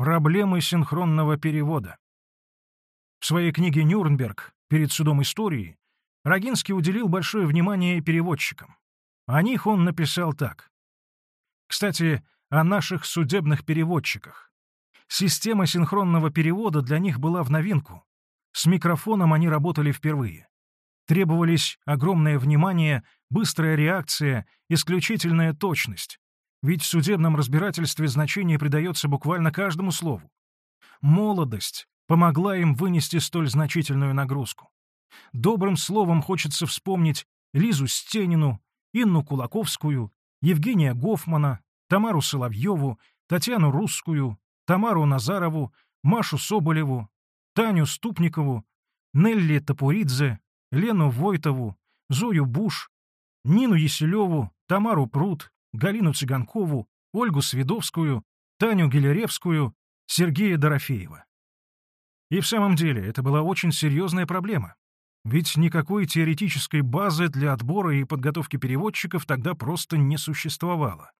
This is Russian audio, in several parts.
Проблемы синхронного перевода. В своей книге «Нюрнберг. Перед судом истории» Рогинский уделил большое внимание переводчикам. О них он написал так. Кстати, о наших судебных переводчиках. Система синхронного перевода для них была в новинку. С микрофоном они работали впервые. Требовались огромное внимание, быстрая реакция, исключительная точность. Ведь в судебном разбирательстве значение придается буквально каждому слову. Молодость помогла им вынести столь значительную нагрузку. Добрым словом хочется вспомнить Лизу Стенину, Инну Кулаковскую, Евгения Гофмана, Тамару Соловьеву, Татьяну Русскую, Тамару Назарову, Машу Соболеву, Таню Ступникову, Нелли Топуридзе, Лену Войтову, Зою Буш, Нину Еселеву, Тамару Прут, Галину Цыганкову, Ольгу Свидовскую, Таню Гелеревскую, Сергея Дорофеева. И в самом деле это была очень серьезная проблема. Ведь никакой теоретической базы для отбора и подготовки переводчиков тогда просто не существовало.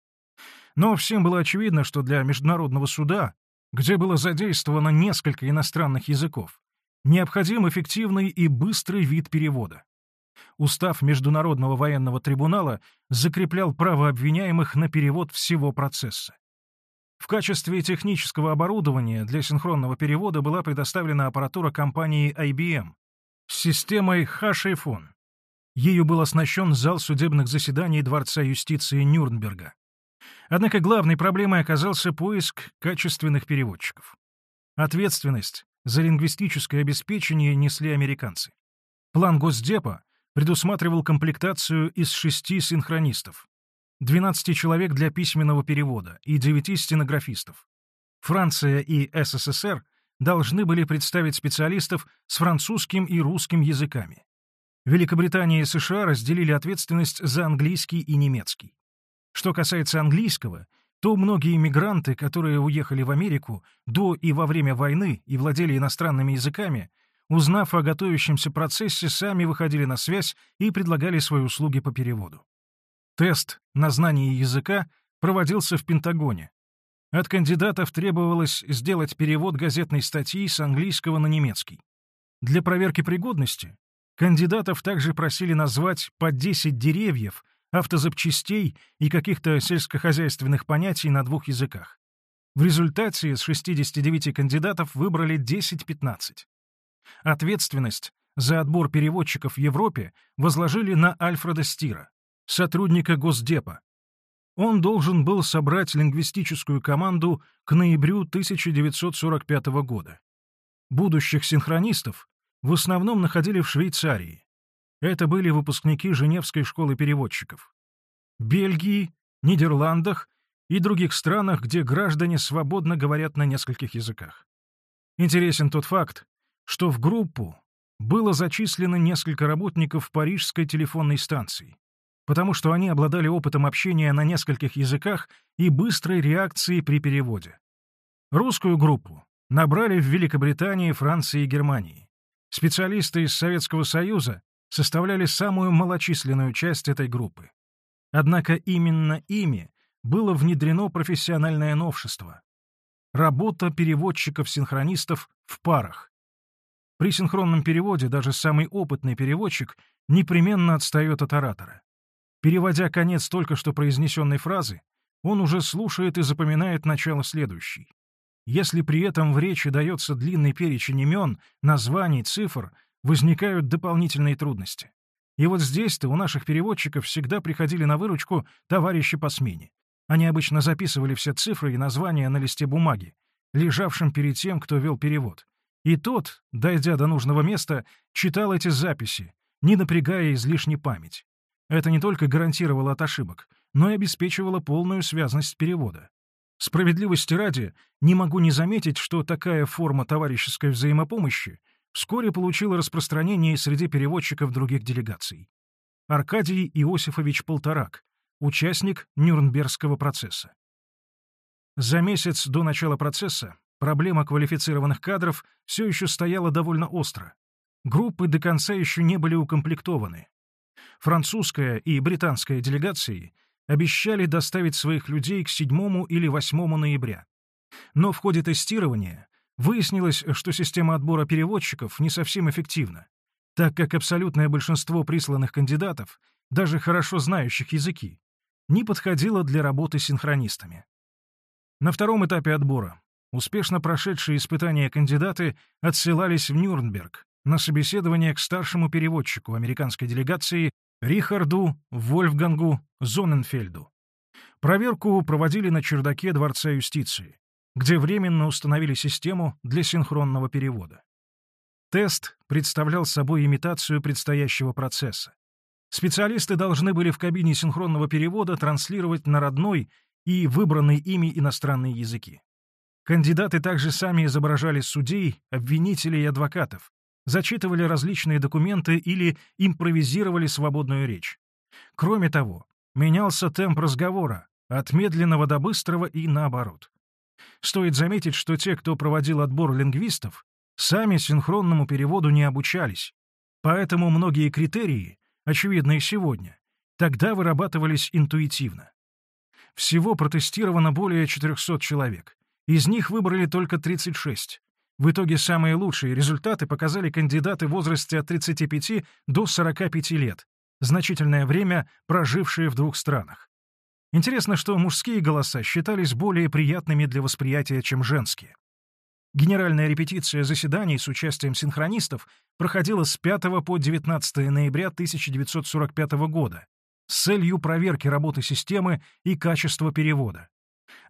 Но всем было очевидно, что для международного суда, где было задействовано несколько иностранных языков, необходим эффективный и быстрый вид перевода. Устав Международного военного трибунала закреплял право обвиняемых на перевод всего процесса. В качестве технического оборудования для синхронного перевода была предоставлена аппаратура компании IBM с системой HashIPhone. Ею был оснащен зал судебных заседаний Дворца юстиции Нюрнберга. Однако главной проблемой оказался поиск качественных переводчиков. Ответственность за лингвистическое обеспечение несли американцы. План Госдепа предусматривал комплектацию из шести синхронистов, 12 человек для письменного перевода и 9 стенографистов. Франция и СССР должны были представить специалистов с французским и русским языками. Великобритания и США разделили ответственность за английский и немецкий. Что касается английского, то многие иммигранты, которые уехали в Америку до и во время войны и владели иностранными языками, узнав о готовящемся процессе, сами выходили на связь и предлагали свои услуги по переводу. Тест на знание языка проводился в Пентагоне. От кандидатов требовалось сделать перевод газетной статьи с английского на немецкий. Для проверки пригодности кандидатов также просили назвать по 10 деревьев, автозапчастей и каких-то сельскохозяйственных понятий на двух языках. В результате из 69 кандидатов выбрали 10-15. Ответственность за отбор переводчиков в Европе возложили на Альфреда Стира, сотрудника Госдепа. Он должен был собрать лингвистическую команду к ноябрю 1945 года. Будущих синхронистов в основном находили в Швейцарии. Это были выпускники Женевской школы переводчиков. Бельгии, Нидерландах и других странах, где граждане свободно говорят на нескольких языках. Интересен тот факт, что в группу было зачислено несколько работников парижской телефонной станции, потому что они обладали опытом общения на нескольких языках и быстрой реакцией при переводе. Русскую группу набрали в Великобритании, Франции и Германии. Специалисты из Советского Союза составляли самую малочисленную часть этой группы. Однако именно ими было внедрено профессиональное новшество — работа переводчиков-синхронистов в парах, при синхронном переводе даже самый опытный переводчик непременно отстает от оратора. Переводя конец только что произнесенной фразы, он уже слушает и запоминает начало следующей. Если при этом в речи дается длинный перечень имен, названий, цифр, возникают дополнительные трудности. И вот здесь-то у наших переводчиков всегда приходили на выручку товарищи по смене. Они обычно записывали все цифры и названия на листе бумаги, лежавшем перед тем, кто вел перевод. И тот, дойдя до нужного места, читал эти записи, не напрягая излишне память. Это не только гарантировало от ошибок, но и обеспечивало полную связность перевода. Справедливости ради, не могу не заметить, что такая форма товарищеской взаимопомощи вскоре получила распространение среди переводчиков других делегаций. Аркадий Иосифович Полторак, участник Нюрнбергского процесса. За месяц до начала процесса Проблема квалифицированных кадров все еще стояла довольно остро. Группы до конца еще не были укомплектованы. Французская и британская делегации обещали доставить своих людей к 7 или 8 ноября. Но в ходе тестирования выяснилось, что система отбора переводчиков не совсем эффективна, так как абсолютное большинство присланных кандидатов, даже хорошо знающих языки, не подходило для работы синхронистами. На втором этапе отбора успешно прошедшие испытания кандидаты отсылались в Нюрнберг на собеседование к старшему переводчику американской делегации Рихарду Вольфгангу Зоненфельду. Проверку проводили на чердаке Дворца юстиции, где временно установили систему для синхронного перевода. Тест представлял собой имитацию предстоящего процесса. Специалисты должны были в кабине синхронного перевода транслировать на родной и выбранный ими иностранные языки. Кандидаты также сами изображали судей, обвинителей и адвокатов, зачитывали различные документы или импровизировали свободную речь. Кроме того, менялся темп разговора, от медленного до быстрого и наоборот. Стоит заметить, что те, кто проводил отбор лингвистов, сами синхронному переводу не обучались, поэтому многие критерии, очевидные сегодня, тогда вырабатывались интуитивно. Всего протестировано более 400 человек. Из них выбрали только 36. В итоге самые лучшие результаты показали кандидаты в возрасте от 35 до 45 лет, значительное время прожившие в двух странах. Интересно, что мужские голоса считались более приятными для восприятия, чем женские. Генеральная репетиция заседаний с участием синхронистов проходила с 5 по 19 ноября 1945 года с целью проверки работы системы и качества перевода.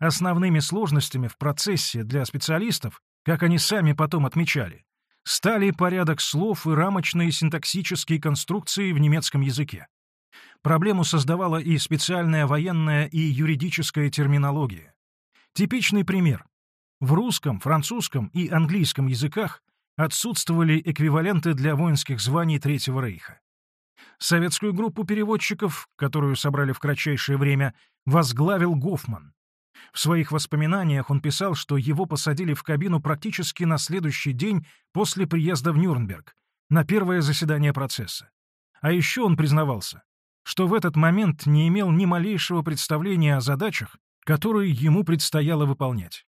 Основными сложностями в процессе для специалистов, как они сами потом отмечали, стали порядок слов и рамочные синтаксические конструкции в немецком языке. Проблему создавала и специальная военная и юридическая терминология. Типичный пример. В русском, французском и английском языках отсутствовали эквиваленты для воинских званий Третьего Рейха. Советскую группу переводчиков, которую собрали в кратчайшее время, возглавил Гофман. В своих воспоминаниях он писал, что его посадили в кабину практически на следующий день после приезда в Нюрнберг, на первое заседание процесса. А еще он признавался, что в этот момент не имел ни малейшего представления о задачах, которые ему предстояло выполнять.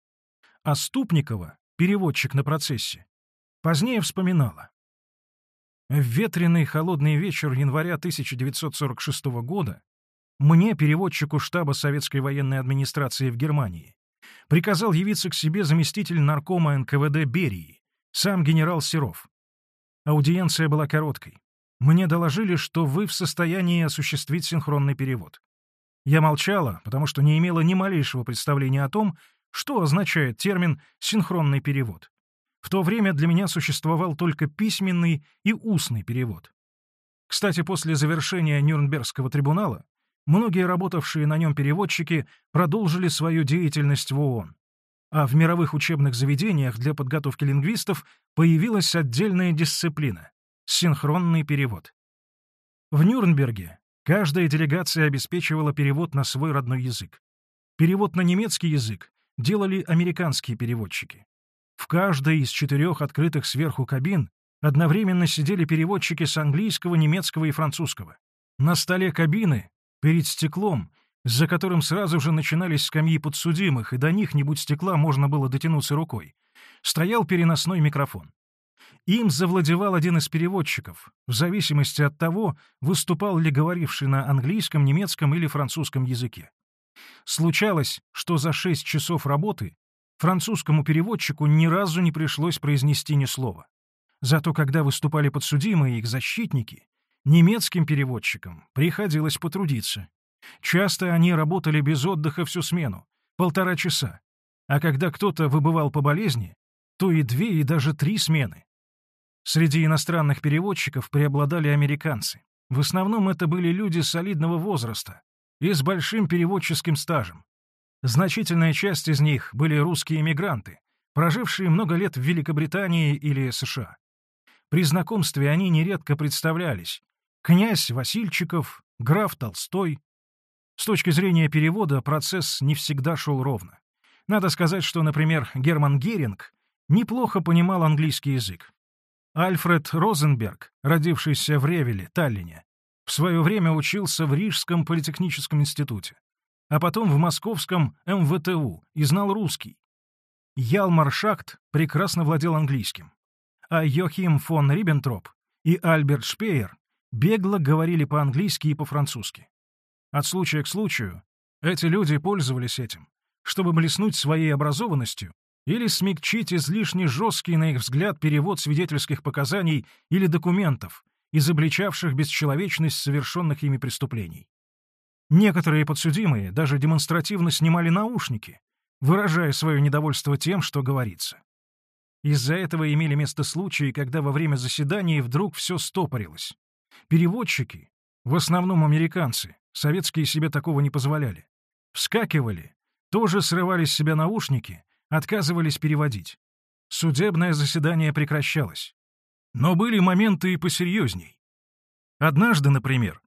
А Ступникова, переводчик на процессе, позднее вспоминала. В ветреный холодный вечер января 1946 года мне, переводчику штаба советской военной администрации в Германии, приказал явиться к себе заместитель наркома НКВД Берии, сам генерал Серов. Аудиенция была короткой. Мне доложили, что вы в состоянии осуществить синхронный перевод. Я молчала, потому что не имела ни малейшего представления о том, что означает термин «синхронный перевод». В то время для меня существовал только письменный и устный перевод. Кстати, после завершения Нюрнбергского трибунала многие работавшие на нем переводчики продолжили свою деятельность в ООН. А в мировых учебных заведениях для подготовки лингвистов появилась отдельная дисциплина Синхронный перевод. В Нюрнберге каждая делегация обеспечивала перевод на свой родной язык. Перевод на немецкий язык делали американские переводчики. В каждой из четырех открытых сверху кабин одновременно сидели переводчики с английского, немецкого и французского. На столе кабины, перед стеклом, за которым сразу же начинались скамьи подсудимых, и до них, не будь стекла, можно было дотянуться рукой, стоял переносной микрофон. Им завладевал один из переводчиков, в зависимости от того, выступал ли говоривший на английском, немецком или французском языке. Случалось, что за шесть часов работы французскому переводчику ни разу не пришлось произнести ни слова. Зато когда выступали подсудимые и их защитники, немецким переводчикам приходилось потрудиться. Часто они работали без отдыха всю смену, полтора часа, а когда кто-то выбывал по болезни, то и две, и даже три смены. Среди иностранных переводчиков преобладали американцы. В основном это были люди солидного возраста и с большим переводческим стажем. Значительная часть из них были русские эмигранты, прожившие много лет в Великобритании или США. При знакомстве они нередко представлялись «князь Васильчиков», «граф Толстой». С точки зрения перевода процесс не всегда шел ровно. Надо сказать, что, например, Герман Геринг неплохо понимал английский язык. Альфред Розенберг, родившийся в Ревеле, Таллине, в свое время учился в Рижском политехническом институте, а потом в Московском МВТУ и знал русский. Ялмар Шахт прекрасно владел английским, а Йохим фон Риббентроп и Альберт Шпеер бегло говорили по-английски и по-французски. От случая к случаю эти люди пользовались этим, чтобы блеснуть своей образованностью или смягчить излишне жесткий, на их взгляд, перевод свидетельских показаний или документов, изобличавших бесчеловечность совершенных ими преступлений. Некоторые подсудимые даже демонстративно снимали наушники, выражая свое недовольство тем, что говорится. Из-за этого имели место случаи, когда во время заседания вдруг все стопорилось. Переводчики, в основном американцы, советские себе такого не позволяли, вскакивали, тоже срывали с себя наушники, отказывались переводить. Судебное заседание прекращалось. Но были моменты и посерьезней. Однажды, например,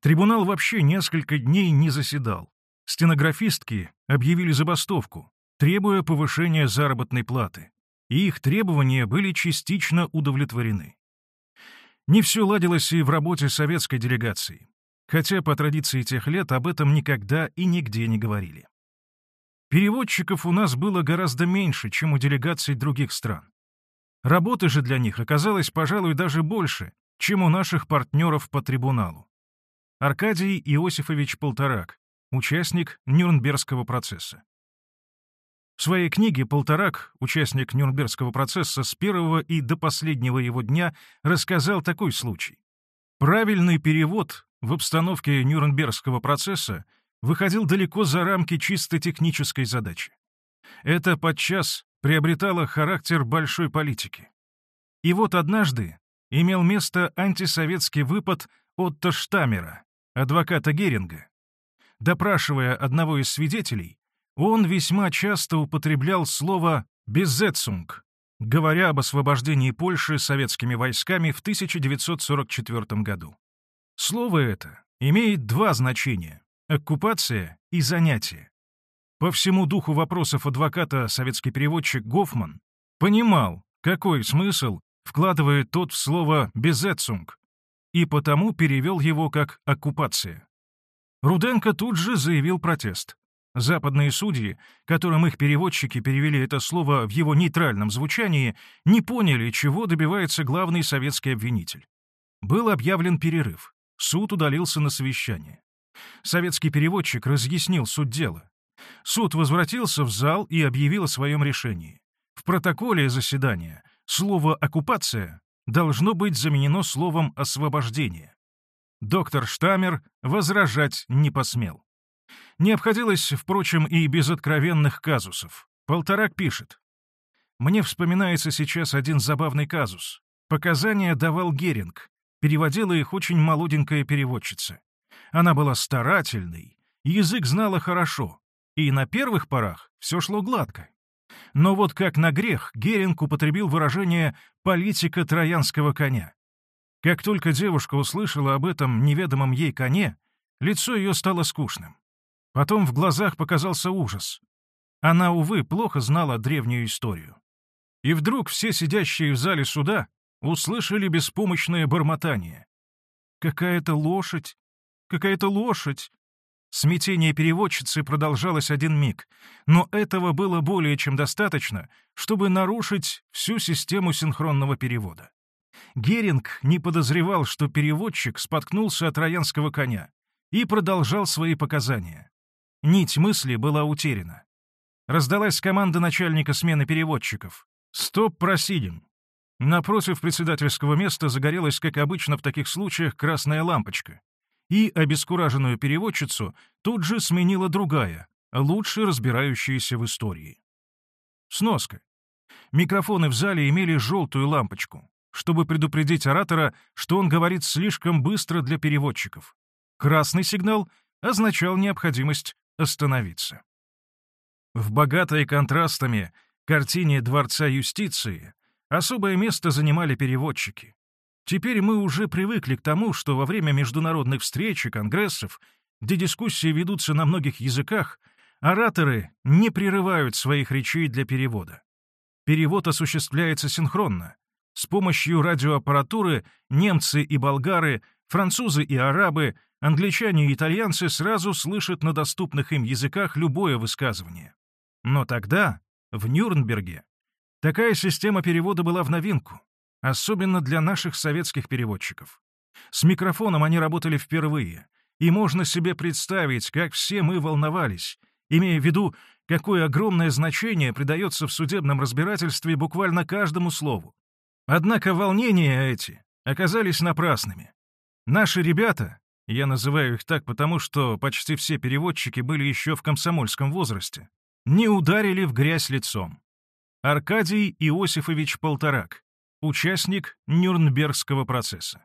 трибунал вообще несколько дней не заседал. Стенографистки объявили забастовку, требуя повышения заработной платы, и их требования были частично удовлетворены. Не все ладилось и в работе советской делегации, хотя по традиции тех лет об этом никогда и нигде не говорили. Переводчиков у нас было гораздо меньше, чем у делегаций других стран. Работы же для них оказалось, пожалуй, даже больше, чем у наших партнеров по трибуналу. Аркадий Иосифович Полторак, участник Нюрнбергского процесса. В своей книге Полторак, участник Нюрнбергского процесса, с первого и до последнего его дня рассказал такой случай. Правильный перевод в обстановке Нюрнбергского процесса — выходил далеко за рамки чисто технической задачи. Это подчас приобретало характер большой политики. И вот однажды имел место антисоветский выпад Отто Штамера, адвоката Геринга. Допрашивая одного из свидетелей, он весьма часто употреблял слово «беззетсунг», говоря об освобождении Польши советскими войсками в 1944 году. Слово это имеет два значения оккупация и занятие. По всему духу вопросов адвоката советский переводчик Гофман понимал, какой смысл вкладывает тот в слово «безетцунг», и потому перевел его как «оккупация». Руденко тут же заявил протест. Западные судьи, которым их переводчики перевели это слово в его нейтральном звучании, не поняли, чего добивается главный советский обвинитель. Был объявлен перерыв. Суд удалился на совещание. Советский переводчик разъяснил суть дела. Суд возвратился в зал и объявил о своем решении. В протоколе заседания слово «оккупация» должно быть заменено словом «освобождение». Доктор Штамер возражать не посмел. Не обходилось, впрочем, и без откровенных казусов. Полторак пишет. «Мне вспоминается сейчас один забавный казус. Показания давал Геринг. Переводила их очень молоденькая переводчица. Она была старательной, язык знала хорошо, и на первых порах все шло гладко. Но вот как на грех Геринг употребил выражение «политика троянского коня». Как только девушка услышала об этом неведомом ей коне, лицо ее стало скучным. Потом в глазах показался ужас. Она, увы, плохо знала древнюю историю. И вдруг все сидящие в зале суда услышали беспомощное бормотание. «Какая-то лошадь Какая-то лошадь!» Смятение переводчицы продолжалось один миг, но этого было более чем достаточно, чтобы нарушить всю систему синхронного перевода. Геринг не подозревал, что переводчик споткнулся от троянского коня и продолжал свои показания. Нить мысли была утеряна. Раздалась команда начальника смены переводчиков. «Стоп, просидим!» Напротив председательского места загорелась, как обычно в таких случаях, красная лампочка и обескураженную переводчицу тут же сменила другая, лучше разбирающаяся в истории. Сноска. Микрофоны в зале имели желтую лампочку, чтобы предупредить оратора, что он говорит слишком быстро для переводчиков. Красный сигнал означал необходимость остановиться. В богатой контрастами картине Дворца юстиции особое место занимали переводчики. Теперь мы уже привыкли к тому, что во время международных встреч и конгрессов, где дискуссии ведутся на многих языках, ораторы не прерывают своих речей для перевода. Перевод осуществляется синхронно. С помощью радиоаппаратуры немцы и болгары, французы и арабы, англичане и итальянцы сразу слышат на доступных им языках любое высказывание. Но тогда В Нюрнберге такая система перевода была в новинку, особенно для наших советских переводчиков. С микрофоном они работали впервые, и можно себе представить, как все мы волновались, имея в виду, какое огромное значение придается в судебном разбирательстве буквально каждому слову. Однако волнения эти оказались напрасными. Наши ребята, я называю их так потому, что почти все переводчики были еще в комсомольском возрасте, не ударили в грязь лицом. Аркадий Иосифович Полторак, участник Нюрнбергского процесса.